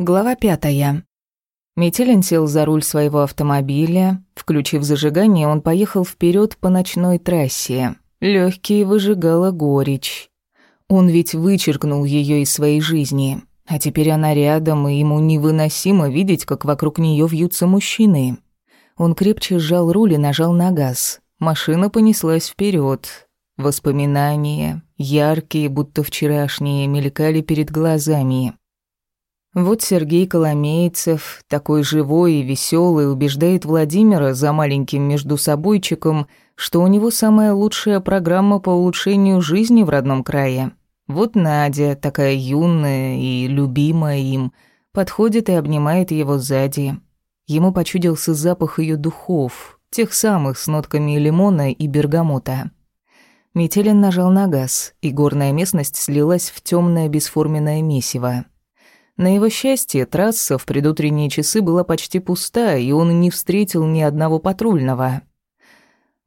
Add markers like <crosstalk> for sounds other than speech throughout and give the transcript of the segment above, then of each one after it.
Глава пятая. Метелин сел за руль своего автомобиля. Включив зажигание, он поехал вперед по ночной трассе. Легкие выжигала горечь. Он ведь вычеркнул ее из своей жизни. А теперь она рядом, и ему невыносимо видеть, как вокруг нее вьются мужчины. Он крепче сжал руль и нажал на газ. Машина понеслась вперед. Воспоминания, яркие, будто вчерашние, мелькали перед глазами. Вот Сергей Коломейцев, такой живой и веселый, убеждает Владимира за маленьким междусобойчиком, что у него самая лучшая программа по улучшению жизни в родном крае. Вот Надя, такая юная и любимая им, подходит и обнимает его сзади. Ему почудился запах ее духов, тех самых с нотками лимона и бергамота. Метелин нажал на газ, и горная местность слилась в темное бесформенное месиво. На его счастье, трасса в предутренние часы была почти пуста, и он не встретил ни одного патрульного.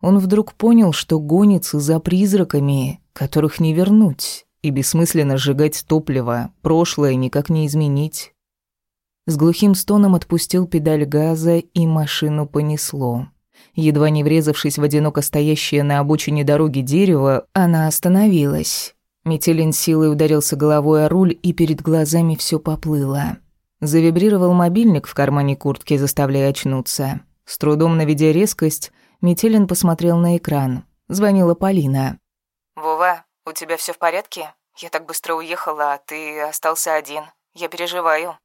Он вдруг понял, что гонится за призраками, которых не вернуть, и бессмысленно сжигать топливо, прошлое никак не изменить. С глухим стоном отпустил педаль газа, и машину понесло. Едва не врезавшись в одиноко стоящее на обочине дороги дерево, она остановилась. Метелин силой ударился головой о руль, и перед глазами все поплыло. Завибрировал мобильник в кармане куртки, заставляя очнуться. С трудом наведя резкость, Метелин посмотрел на экран. Звонила Полина. «Вова, у тебя все в порядке? Я так быстро уехала, а ты остался один. Я переживаю».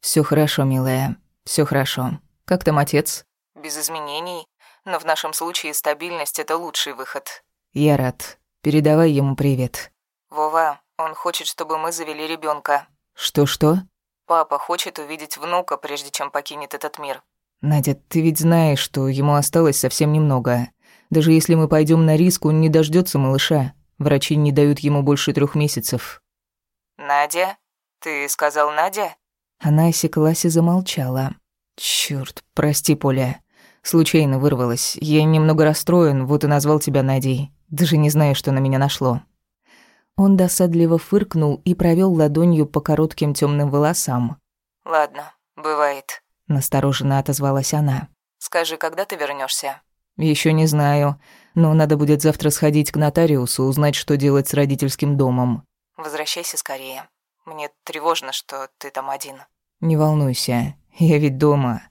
Все хорошо, милая. Все хорошо. Как там отец?» «Без изменений. Но в нашем случае стабильность — это лучший выход». «Я рад. Передавай ему привет». «Вова, он хочет, чтобы мы завели ребенка. «Что-что?» «Папа хочет увидеть внука, прежде чем покинет этот мир». «Надя, ты ведь знаешь, что ему осталось совсем немного. Даже если мы пойдем на риск, он не дождется малыша. Врачи не дают ему больше трех месяцев». «Надя? Ты сказал Надя?» Она осеклась и замолчала. Черт, прости, Поля. Случайно вырвалась. Я немного расстроен, вот и назвал тебя Надей. Даже не знаю, что на меня нашло». Он досадливо фыркнул и провел ладонью по коротким темным волосам. «Ладно, бывает», — настороженно отозвалась она. «Скажи, когда ты вернешься? Еще не знаю, но надо будет завтра сходить к нотариусу, узнать, что делать с родительским домом». «Возвращайся скорее. Мне тревожно, что ты там один». «Не волнуйся, я ведь дома.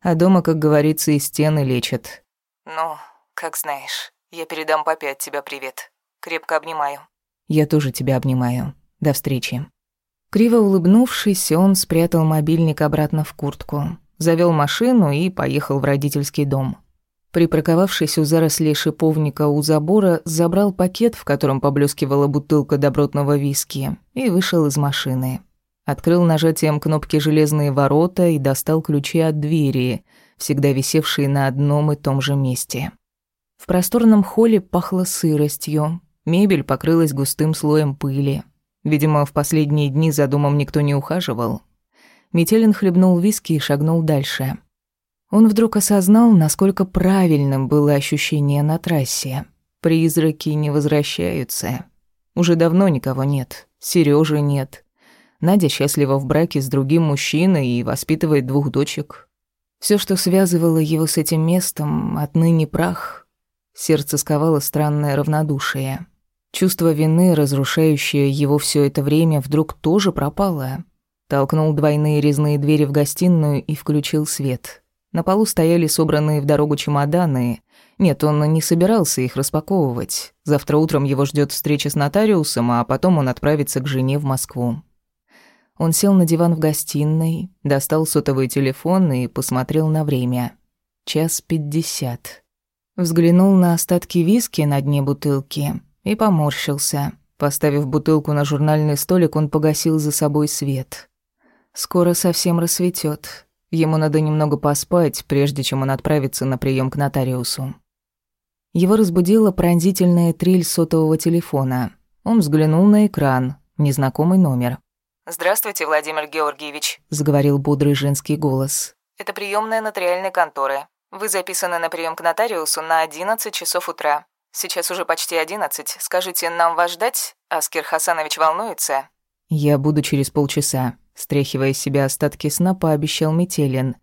А дома, как говорится, и стены лечат». «Ну, как знаешь. Я передам папе от тебя привет. Крепко обнимаю». Я тоже тебя обнимаю. До встречи». Криво улыбнувшись, он спрятал мобильник обратно в куртку, завёл машину и поехал в родительский дом. Припарковавшись у зарослей шиповника у забора, забрал пакет, в котором поблескивала бутылка добротного виски, и вышел из машины. Открыл нажатием кнопки железные ворота и достал ключи от двери, всегда висевшие на одном и том же месте. В просторном холле пахло сыростью, Мебель покрылась густым слоем пыли. Видимо, в последние дни за домом никто не ухаживал. Метелин хлебнул виски и шагнул дальше. Он вдруг осознал, насколько правильным было ощущение на трассе. Призраки не возвращаются. Уже давно никого нет. Сережи нет. Надя счастлива в браке с другим мужчиной и воспитывает двух дочек. Все, что связывало его с этим местом, отныне прах. Сердце сковало странное равнодушие. Чувство вины, разрушающее его все это время, вдруг тоже пропало. Толкнул двойные резные двери в гостиную и включил свет. На полу стояли собранные в дорогу чемоданы. Нет, он не собирался их распаковывать. Завтра утром его ждет встреча с нотариусом, а потом он отправится к жене в Москву. Он сел на диван в гостиной, достал сотовый телефон и посмотрел на время. Час пятьдесят. Взглянул на остатки виски на дне бутылки — и поморщился. Поставив бутылку на журнальный столик, он погасил за собой свет. Скоро совсем рассветет. Ему надо немного поспать, прежде чем он отправится на прием к нотариусу. Его разбудила пронзительная трель сотового телефона. Он взглянул на экран. Незнакомый номер. «Здравствуйте, Владимир Георгиевич», — заговорил бодрый женский голос. «Это приемная нотариальной конторы. Вы записаны на прием к нотариусу на 11 часов утра. Сейчас уже почти одиннадцать. Скажите, нам вас ждать? Аскер Хасанович волнуется?» «Я буду через полчаса. Стряхивая с себя остатки сна, пообещал Метелин.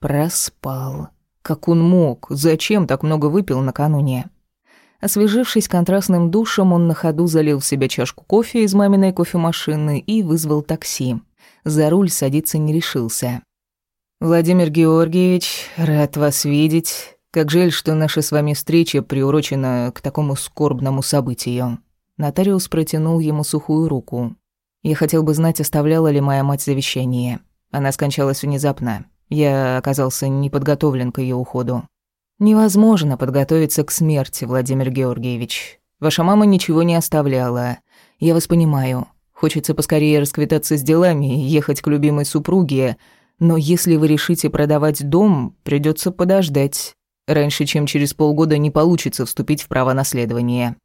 Проспал. Как он мог? Зачем так много выпил накануне? Освежившись контрастным душем, он на ходу залил в себя чашку кофе из маминой кофемашины и вызвал такси. За руль садиться не решился. «Владимир Георгиевич, рад вас видеть. Как жаль, что наша с вами встреча приурочена к такому скорбному событию». Нотариус протянул ему сухую руку. «Я хотел бы знать, оставляла ли моя мать завещание. Она скончалась внезапно. Я оказался неподготовлен к ее уходу. Невозможно подготовиться к смерти, Владимир Георгиевич. Ваша мама ничего не оставляла. Я вас понимаю. Хочется поскорее расквитаться с делами и ехать к любимой супруге, но если вы решите продавать дом, придется подождать. Раньше, чем через полгода, не получится вступить в право наследования.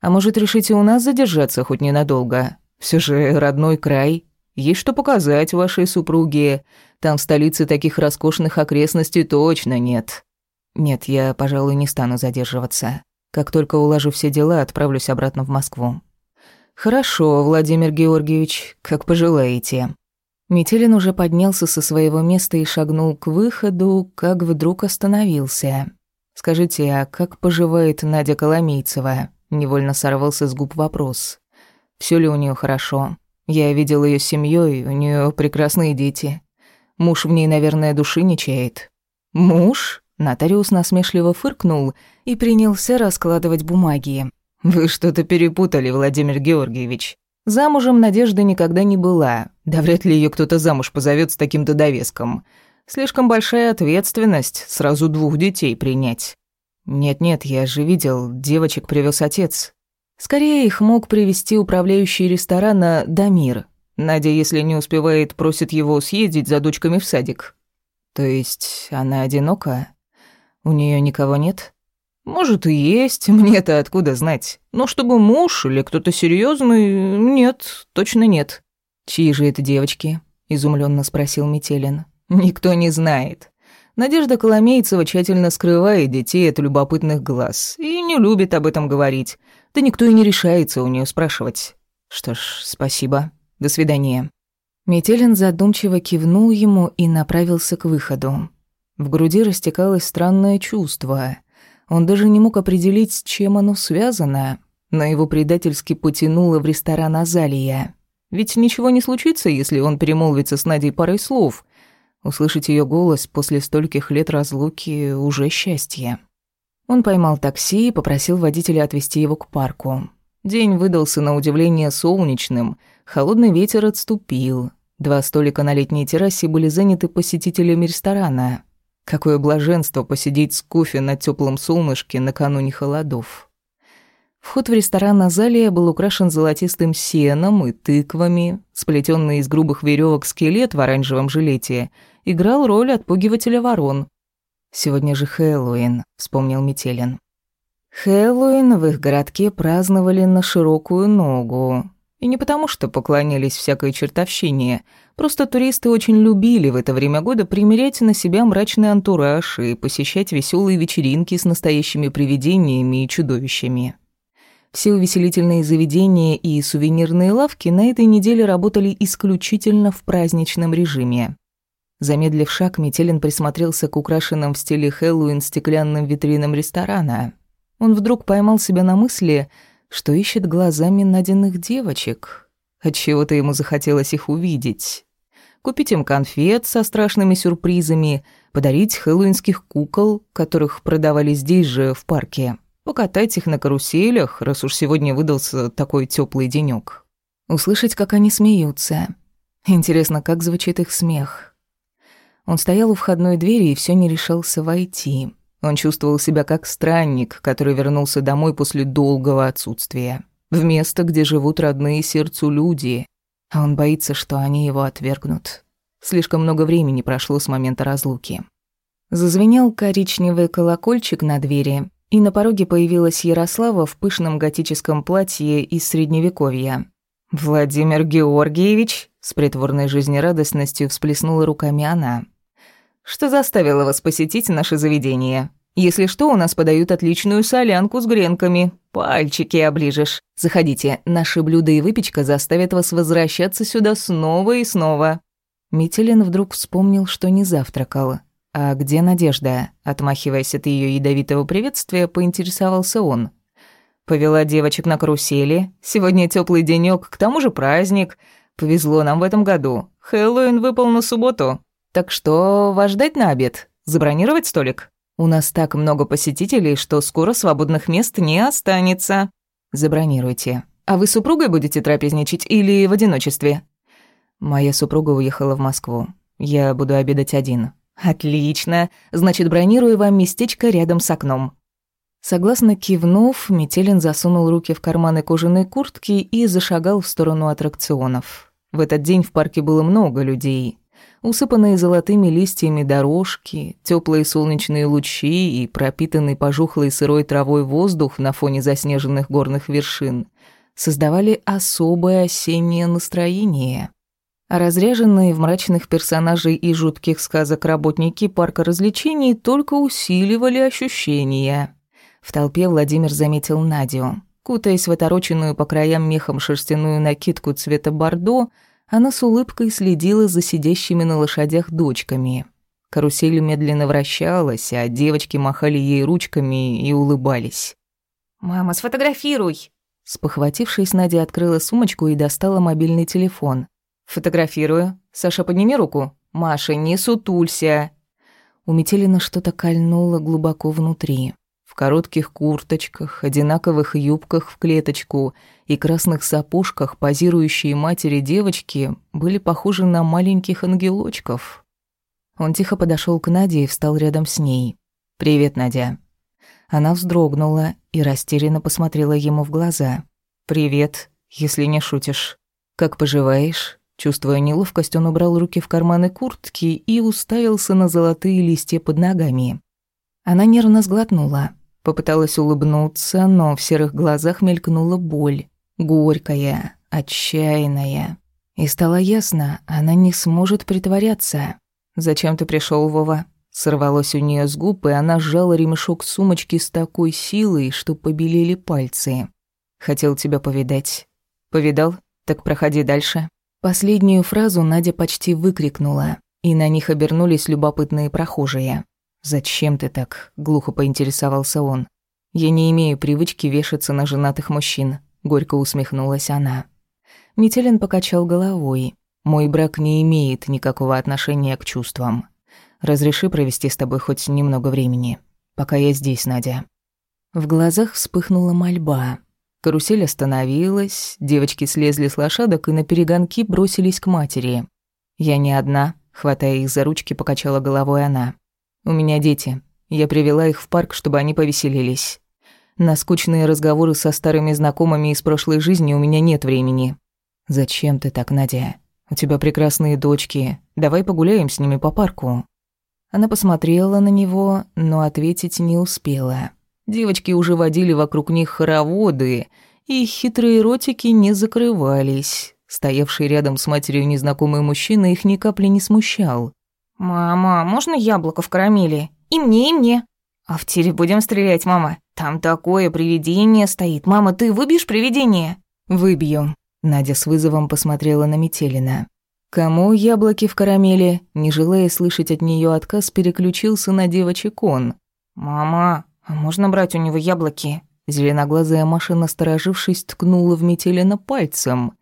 А может, решите у нас задержаться хоть ненадолго? Все же родной край. Есть что показать вашей супруге. Там в столице таких роскошных окрестностей точно нет. Нет, я, пожалуй, не стану задерживаться. Как только уложу все дела, отправлюсь обратно в Москву. Хорошо, Владимир Георгиевич, как пожелаете. Метелин уже поднялся со своего места и шагнул к выходу, как вдруг остановился. «Скажите, а как поживает Надя Коломейцева?» Невольно сорвался с губ вопрос. Все ли у нее хорошо? Я видел ее семьей, у нее прекрасные дети. Муж в ней, наверное, души не чает». «Муж?» Нотариус насмешливо фыркнул и принялся раскладывать бумаги. «Вы что-то перепутали, Владимир Георгиевич. Замужем Надежда никогда не была. Да вряд ли ее кто-то замуж позовет с таким-то довеском. Слишком большая ответственность сразу двух детей принять. Нет-нет, я же видел, девочек привез отец. Скорее их мог привести управляющий ресторана Дамир. Надя, если не успевает, просит его съездить за дочками в садик. То есть она одинока? У нее никого нет? Может и есть, <laughs> мне-то откуда знать. Но чтобы муж или кто-то серьезный, нет, точно нет. Чьи же это девочки? изумленно спросил Метелин. Никто не знает. Надежда Коломейцева тщательно скрывает детей от любопытных глаз и не любит об этом говорить. Да никто и не решается у нее спрашивать. Что ж, спасибо. До свидания. Метелин задумчиво кивнул ему и направился к выходу. В груди растекалось странное чувство. Он даже не мог определить, с чем оно связано, но его предательски потянуло в ресторан Азалия. Ведь ничего не случится, если он перемолвится с Надей парой слов. Услышать ее голос после стольких лет разлуки уже счастье. Он поймал такси и попросил водителя отвезти его к парку. День выдался на удивление солнечным, холодный ветер отступил. Два столика на летней террасе были заняты посетителями ресторана. Какое блаженство посидеть с кофе на теплом солнышке накануне холодов. Вход в ресторан Азалия был украшен золотистым сеном и тыквами. Сплетенный из грубых веревок скелет в оранжевом жилете играл роль отпугивателя ворон. «Сегодня же Хэллоуин», — вспомнил Метелин. Хэллоуин в их городке праздновали на широкую ногу. И не потому, что поклонялись всякой чертовщине, просто туристы очень любили в это время года примерять на себя мрачный антураж и посещать веселые вечеринки с настоящими привидениями и чудовищами. Все увеселительные заведения и сувенирные лавки на этой неделе работали исключительно в праздничном режиме. Замедлив шаг, Метелин присмотрелся к украшенным в стиле Хэллоуин стеклянным витринам ресторана. Он вдруг поймал себя на мысли, что ищет глазами найденных девочек. Отчего-то ему захотелось их увидеть. Купить им конфет со страшными сюрпризами, подарить хэллоуинских кукол, которых продавали здесь же, в парке, покатать их на каруселях, раз уж сегодня выдался такой теплый денёк. Услышать, как они смеются. Интересно, как звучит их смех. Он стоял у входной двери и все не решался войти. Он чувствовал себя как странник, который вернулся домой после долгого отсутствия. В место, где живут родные сердцу люди. А он боится, что они его отвергнут. Слишком много времени прошло с момента разлуки. Зазвенел коричневый колокольчик на двери, и на пороге появилась Ярослава в пышном готическом платье из Средневековья. «Владимир Георгиевич?» — с притворной жизнерадостностью всплеснула руками она. Что заставило вас посетить наше заведение? Если что, у нас подают отличную солянку с гренками. Пальчики оближешь. Заходите, наши блюда и выпечка заставят вас возвращаться сюда снова и снова. Метелин вдруг вспомнил, что не завтракал. «А где Надежда?» Отмахиваясь от ее ядовитого приветствия, поинтересовался он. «Повела девочек на карусели. Сегодня теплый денёк, к тому же праздник. Повезло нам в этом году. Хэллоуин выпал на субботу. Так что вас ждать на обед? Забронировать столик? У нас так много посетителей, что скоро свободных мест не останется. Забронируйте. А вы с супругой будете трапезничать или в одиночестве? Моя супруга уехала в Москву. Я буду обедать один. Отлично. Значит, бронирую вам местечко рядом с окном. Согласно кивнув, Метелин засунул руки в карманы кожаной куртки и зашагал в сторону аттракционов. В этот день в парке было много людей. Усыпанные золотыми листьями дорожки, теплые солнечные лучи и пропитанный пожухлой сырой травой воздух на фоне заснеженных горных вершин создавали особое осеннее настроение. Разряженные в мрачных персонажей и жутких сказок работники парка развлечений только усиливали ощущения. В толпе Владимир заметил Надю. Кутаясь в отороченную по краям мехом шерстяную накидку цвета бордо, она с улыбкой следила за сидящими на лошадях дочками. Карусель медленно вращалась, а девочки махали ей ручками и улыбались. «Мама, сфотографируй!» Спохватившись, Надя открыла сумочку и достала мобильный телефон. «Фотографирую. Саша, подними руку. Маша, не сутулься!» У Метелина что-то кольнуло глубоко внутри коротких курточках, одинаковых юбках в клеточку и красных сапожках позирующие матери девочки были похожи на маленьких ангелочков. Он тихо подошел к Наде и встал рядом с ней. «Привет, Надя». Она вздрогнула и растерянно посмотрела ему в глаза. «Привет, если не шутишь. Как поживаешь?» Чувствуя неловкость, он убрал руки в карманы куртки и уставился на золотые листья под ногами. Она нервно сглотнула. Попыталась улыбнуться, но в серых глазах мелькнула боль. Горькая, отчаянная. И стало ясно, она не сможет притворяться. «Зачем ты пришел, Вова?» Сорвалось у нее с губ, и она сжала ремешок сумочки с такой силой, что побелели пальцы. «Хотел тебя повидать». «Повидал? Так проходи дальше». Последнюю фразу Надя почти выкрикнула, и на них обернулись любопытные прохожие. «Зачем ты так?» — глухо поинтересовался он. «Я не имею привычки вешаться на женатых мужчин», — горько усмехнулась она. Метелин покачал головой. «Мой брак не имеет никакого отношения к чувствам. Разреши провести с тобой хоть немного времени. Пока я здесь, Надя». В глазах вспыхнула мольба. Карусель остановилась, девочки слезли с лошадок и на перегонки бросились к матери. «Я не одна», — хватая их за ручки, покачала головой она. У меня дети. Я привела их в парк, чтобы они повеселились. На скучные разговоры со старыми знакомыми из прошлой жизни у меня нет времени. Зачем ты так, Надя? У тебя прекрасные дочки. Давай погуляем с ними по парку. Она посмотрела на него, но ответить не успела. Девочки уже водили вокруг них хороводы, и хитрые ротики не закрывались. Стоявший рядом с матерью незнакомый мужчина их ни капли не смущал. «Мама, можно яблоко в карамели? И мне, и мне». «А в тире будем стрелять, мама. Там такое привидение стоит. Мама, ты выбьешь привидение?» «Выбью». Надя с вызовом посмотрела на Метелина. Кому яблоки в карамели, не желая слышать от нее отказ, переключился на девочек он. «Мама, можно брать у него яблоки?» Зеленоглазая Маша, насторожившись, ткнула в Метелина пальцем.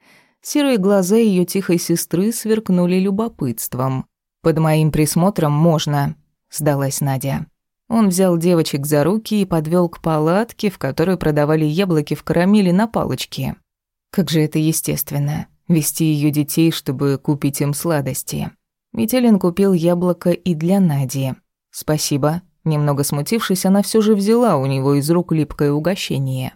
Серые глаза ее тихой сестры сверкнули любопытством. «Под моим присмотром можно», — сдалась Надя. Он взял девочек за руки и подвел к палатке, в которой продавали яблоки в карамели на палочке. Как же это естественно, вести ее детей, чтобы купить им сладости. Метелин купил яблоко и для Нади. «Спасибо». Немного смутившись, она все же взяла у него из рук липкое угощение.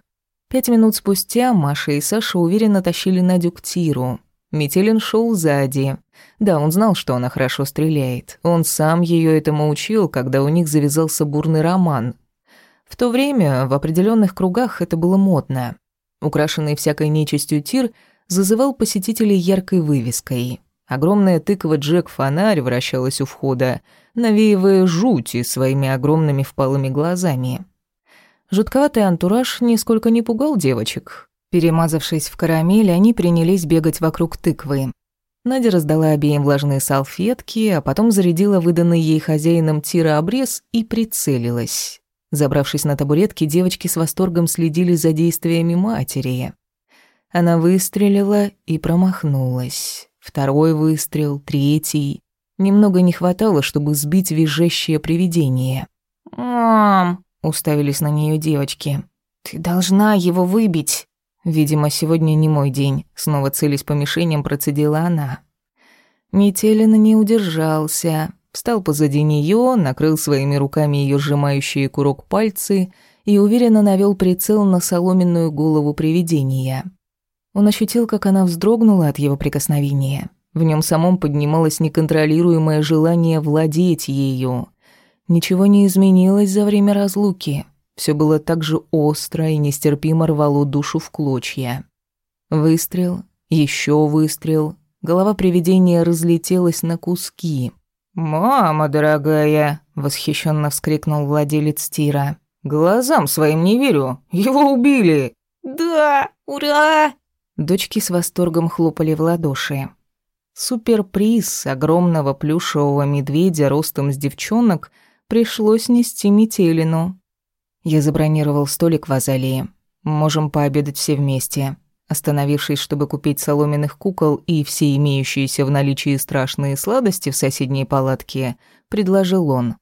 Пять минут спустя Маша и Саша уверенно тащили Надю к тиру. Метелин шел сзади. Да, он знал, что она хорошо стреляет. Он сам ее этому учил, когда у них завязался бурный роман. В то время в определенных кругах это было модно. Украшенный всякой нечистью тир зазывал посетителей яркой вывеской. Огромная тыква Джек-фонарь вращалась у входа, навеивая жути своими огромными впалыми глазами. Жутковатый антураж нисколько не пугал девочек. Перемазавшись в карамель, они принялись бегать вокруг тыквы. Надя раздала обеим влажные салфетки, а потом зарядила выданный ей хозяином тира обрез и прицелилась. Забравшись на табуретки, девочки с восторгом следили за действиями матери. Она выстрелила и промахнулась. Второй выстрел, третий. Немного не хватало, чтобы сбить визжащее привидение. «Мам!» — уставились на нее девочки. «Ты должна его выбить!» Видимо, сегодня не мой день. Снова целясь по мишеням, процедила она. Метелин не удержался. Встал позади нее, накрыл своими руками ее сжимающие курок пальцы и уверенно навел прицел на соломенную голову привидения. Он ощутил, как она вздрогнула от его прикосновения. В нем самом поднималось неконтролируемое желание владеть ею. Ничего не изменилось за время разлуки. Все было так же остро и нестерпимо рвало душу в клочья. Выстрел, еще выстрел. Голова привидения разлетелась на куски. «Мама дорогая!» — восхищенно вскрикнул владелец тира. «Глазам своим не верю! Его убили!» «Да! Ура!» Дочки с восторгом хлопали в ладоши. Суперприз огромного плюшевого медведя ростом с девчонок пришлось нести Метелину. Я забронировал столик в Азалии. Можем пообедать все вместе. Остановившись, чтобы купить соломенных кукол и все имеющиеся в наличии страшные сладости в соседней палатке, предложил он.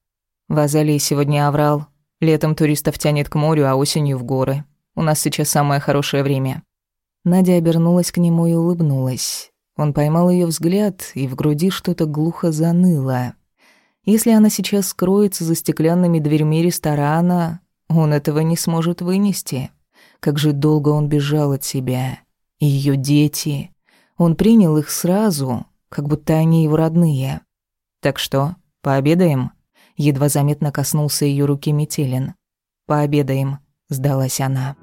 В Азалии сегодня аврал. Летом туристов тянет к морю, а осенью в горы. У нас сейчас самое хорошее время. Надя обернулась к нему и улыбнулась. Он поймал ее взгляд, и в груди что-то глухо заныло. Если она сейчас скроется за стеклянными дверьми ресторана, он этого не сможет вынести. Как же долго он бежал от себя. И ее дети. Он принял их сразу, как будто они его родные. Так что, пообедаем? Едва заметно коснулся ее руки Метелин. Пообедаем, сдалась она.